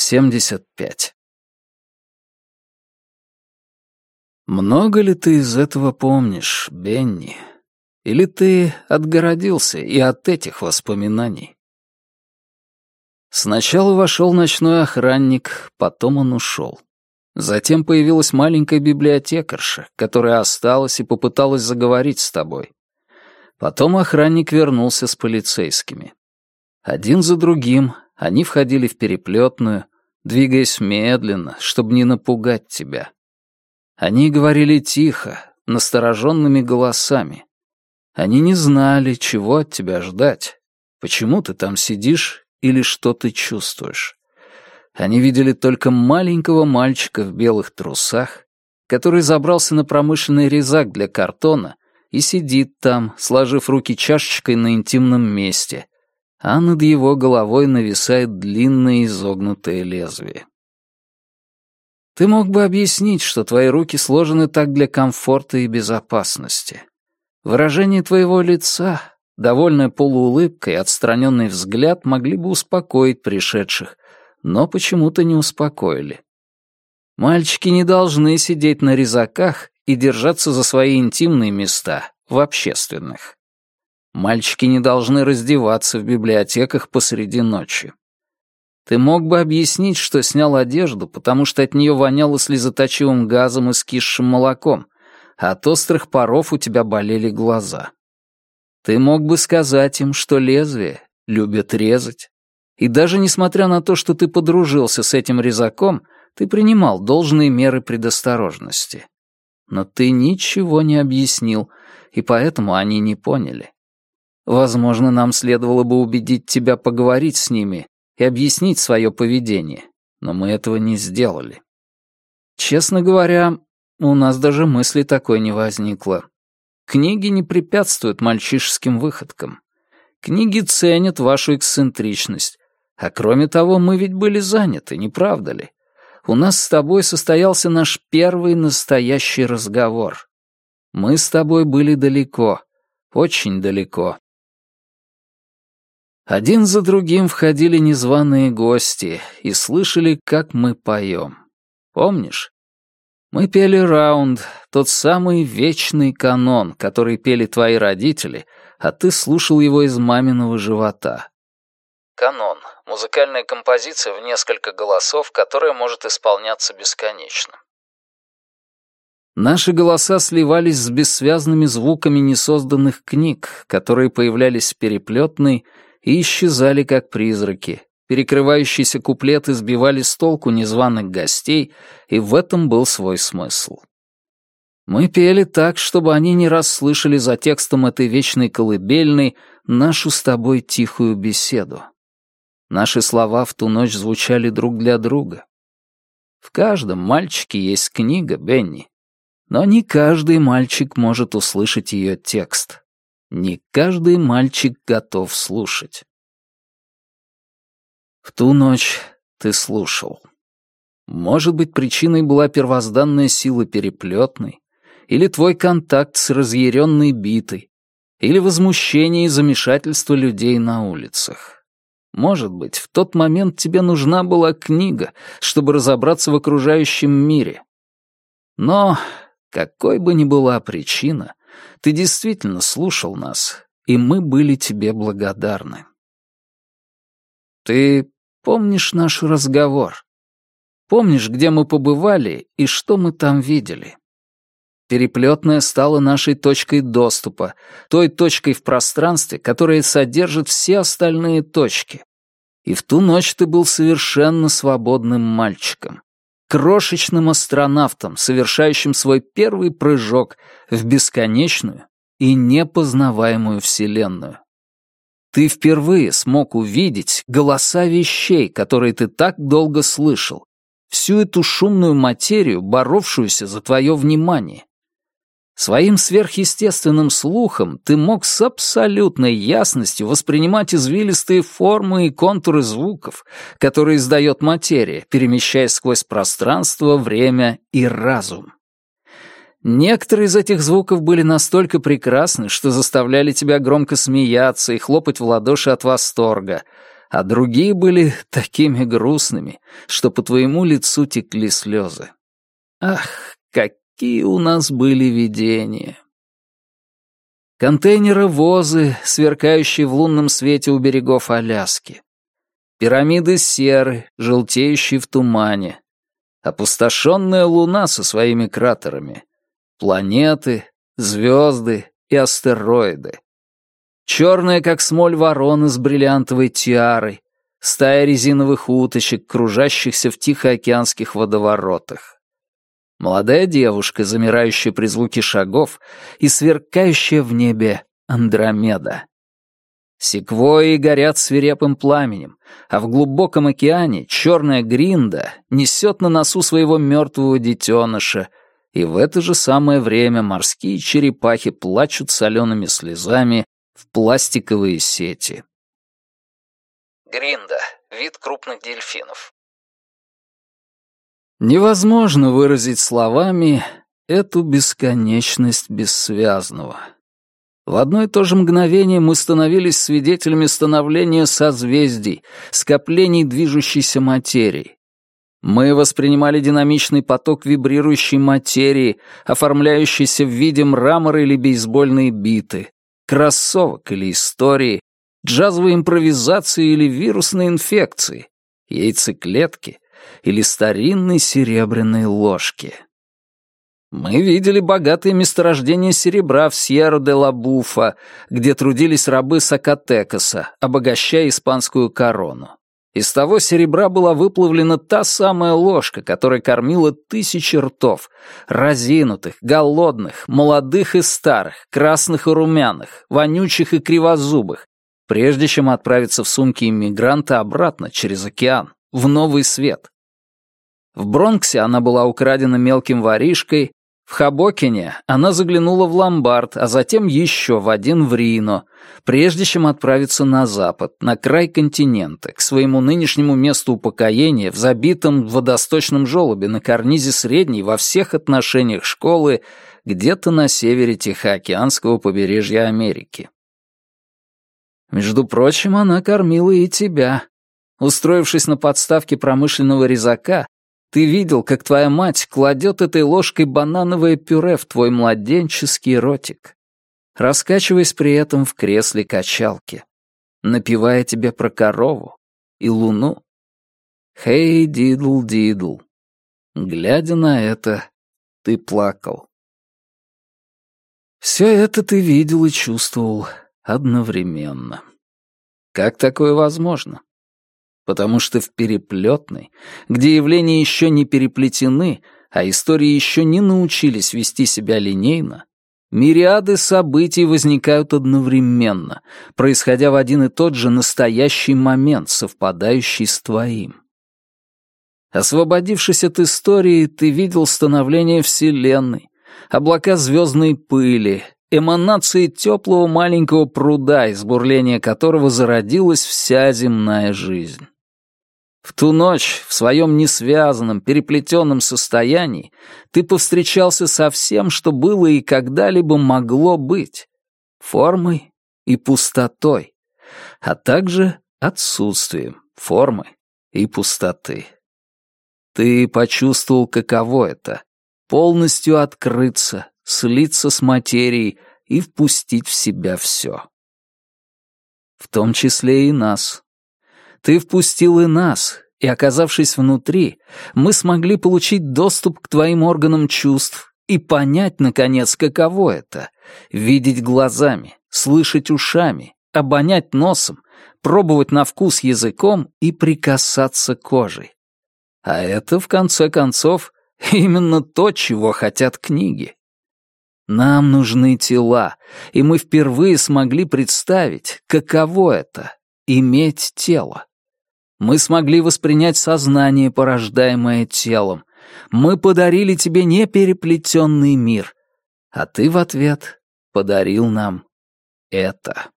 75. Много ли ты из этого помнишь, Бенни? Или ты отгородился и от этих воспоминаний? Сначала вошел ночной охранник, потом он ушел. Затем появилась маленькая библиотекарша, которая осталась и попыталась заговорить с тобой. Потом охранник вернулся с полицейскими. Один за другим они входили в переплетную, двигаясь медленно, чтобы не напугать тебя. Они говорили тихо, настороженными голосами. Они не знали, чего от тебя ждать, почему ты там сидишь или что ты чувствуешь. Они видели только маленького мальчика в белых трусах, который забрался на промышленный резак для картона и сидит там, сложив руки чашечкой на интимном месте, а над его головой нависает длинное изогнутое лезвие. Ты мог бы объяснить, что твои руки сложены так для комфорта и безопасности. Выражение твоего лица, довольная полуулыбка и отстраненный взгляд могли бы успокоить пришедших, но почему-то не успокоили. Мальчики не должны сидеть на резаках и держаться за свои интимные места в общественных. Мальчики не должны раздеваться в библиотеках посреди ночи. Ты мог бы объяснить, что снял одежду, потому что от нее воняло слезоточивым газом и скисшим молоком, а от острых паров у тебя болели глаза. Ты мог бы сказать им, что лезвие любят резать. И даже несмотря на то, что ты подружился с этим резаком, ты принимал должные меры предосторожности. Но ты ничего не объяснил, и поэтому они не поняли. Возможно, нам следовало бы убедить тебя поговорить с ними и объяснить свое поведение, но мы этого не сделали. Честно говоря, у нас даже мысли такой не возникло. Книги не препятствуют мальчишеским выходкам. Книги ценят вашу эксцентричность. А кроме того, мы ведь были заняты, не правда ли? У нас с тобой состоялся наш первый настоящий разговор. Мы с тобой были далеко, очень далеко, один за другим входили незваные гости и слышали, как мы поем. Помнишь? Мы пели раунд, тот самый вечный канон, который пели твои родители, а ты слушал его из маминого живота. Канон — музыкальная композиция в несколько голосов, которая может исполняться бесконечно. Наши голоса сливались с бессвязными звуками несозданных книг, которые появлялись в переплетной и исчезали как призраки. Перекрывающиеся куплеты сбивали с толку незваных гостей, и в этом был свой смысл. Мы пели так, чтобы они не расслышали за текстом этой вечной колыбельной нашу с тобой тихую беседу. Наши слова в ту ночь звучали друг для друга. В каждом мальчике есть книга, Бенни. Но не каждый мальчик может услышать ее текст. Не каждый мальчик готов слушать. В ту ночь ты слушал. Может быть, причиной была первозданная сила переплетной, или твой контакт с разъяренной битой, или возмущение и замешательство людей на улицах. Может быть, в тот момент тебе нужна была книга, чтобы разобраться в окружающем мире. Но, какой бы ни была причина, ты действительно слушал нас, и мы были тебе благодарны. Ты помнишь наш разговор? Помнишь, где мы побывали и что мы там видели? Переплетная стала нашей точкой доступа, той точкой в пространстве, которая содержит все остальные точки. И в ту ночь ты был совершенно свободным мальчиком крошечным астронавтом, совершающим свой первый прыжок в бесконечную и непознаваемую Вселенную. Ты впервые смог увидеть голоса вещей, которые ты так долго слышал, всю эту шумную материю, боровшуюся за твое внимание. Своим сверхъестественным слухом ты мог с абсолютной ясностью воспринимать извилистые формы и контуры звуков, которые издает материя, перемещаясь сквозь пространство, время и разум. Некоторые из этих звуков были настолько прекрасны, что заставляли тебя громко смеяться и хлопать в ладоши от восторга, а другие были такими грустными, что по твоему лицу текли слезы. Ах, какие у нас были видения! Контейнеры-возы, сверкающие в лунном свете у берегов Аляски. Пирамиды серы, желтеющие в тумане. Опустошенная луна со своими кратерами. Планеты, звезды и астероиды. Черная, как смоль, ворона с бриллиантовой тиарой. Стая резиновых уточек, кружащихся в тихоокеанских водоворотах молодая девушка, замирающая при звуке шагов, и сверкающая в небе Андромеда. Секвои горят свирепым пламенем, а в глубоком океане черная гринда несет на носу своего мертвого детеныша, и в это же самое время морские черепахи плачут солеными слезами в пластиковые сети. Гринда — вид крупных дельфинов. Невозможно выразить словами эту бесконечность бессвязного. В одно и то же мгновение мы становились свидетелями становления созвездий, скоплений движущейся материи. Мы воспринимали динамичный поток вибрирующей материи, оформляющийся в виде мрамора или бейсбольной биты, кроссовок или истории, джазовой импровизации или вирусной инфекции, яйцеклетки — или старинной серебряной ложки. Мы видели богатые месторождения серебра в Сьерра-де-ла-Буфа, где трудились рабы Сакатекаса, обогащая испанскую корону. Из того серебра была выплавлена та самая ложка, которая кормила тысячи ртов, разинутых, голодных, молодых и старых, красных и румяных, вонючих и кривозубых, прежде чем отправиться в сумки иммигранта обратно через океан, в новый свет. В Бронксе она была украдена мелким воришкой, в Хабокине она заглянула в ломбард, а затем еще в один в Рино, прежде чем отправиться на запад, на край континента, к своему нынешнему месту упокоения в забитом водосточном желобе на карнизе средней во всех отношениях школы где-то на севере Тихоокеанского побережья Америки. Между прочим, она кормила и тебя. Устроившись на подставке промышленного резака, ты видел, как твоя мать кладет этой ложкой банановое пюре в твой младенческий ротик, раскачиваясь при этом в кресле качалки, напевая тебе про корову и луну. Хей, дидл, дидл. Глядя на это, ты плакал. Все это ты видел и чувствовал одновременно. Как такое возможно? Потому что в переплетной, где явления еще не переплетены, а истории еще не научились вести себя линейно, мириады событий возникают одновременно, происходя в один и тот же настоящий момент, совпадающий с твоим. Освободившись от истории, ты видел становление Вселенной, облака звездной пыли, эманации теплого маленького пруда, из бурления которого зародилась вся земная жизнь. В ту ночь, в своем несвязанном, переплетенном состоянии, ты повстречался со всем, что было и когда-либо могло быть, формой и пустотой, а также отсутствием формы и пустоты. Ты почувствовал, каково это — полностью открыться, слиться с материей и впустить в себя все. В том числе и нас, ты впустил и нас, и, оказавшись внутри, мы смогли получить доступ к твоим органам чувств и понять, наконец, каково это — видеть глазами, слышать ушами, обонять носом, пробовать на вкус языком и прикасаться кожей. А это, в конце концов, именно то, чего хотят книги. Нам нужны тела, и мы впервые смогли представить, каково это — иметь тело. Мы смогли воспринять сознание, порождаемое телом. Мы подарили тебе непереплетенный мир, а ты в ответ подарил нам это.